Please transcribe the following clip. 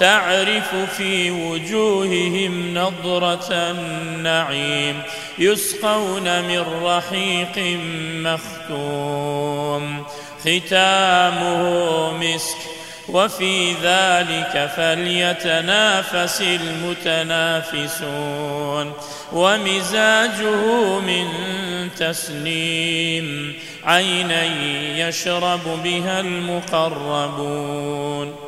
تعرف في وجوههم نظرة النعيم يسقون من رحيق مختوم. ختامه مسك. وفي ذلك فليتنافس المتنافسون. ومزاجه من تسليم. عينا يشرب بها المقربون.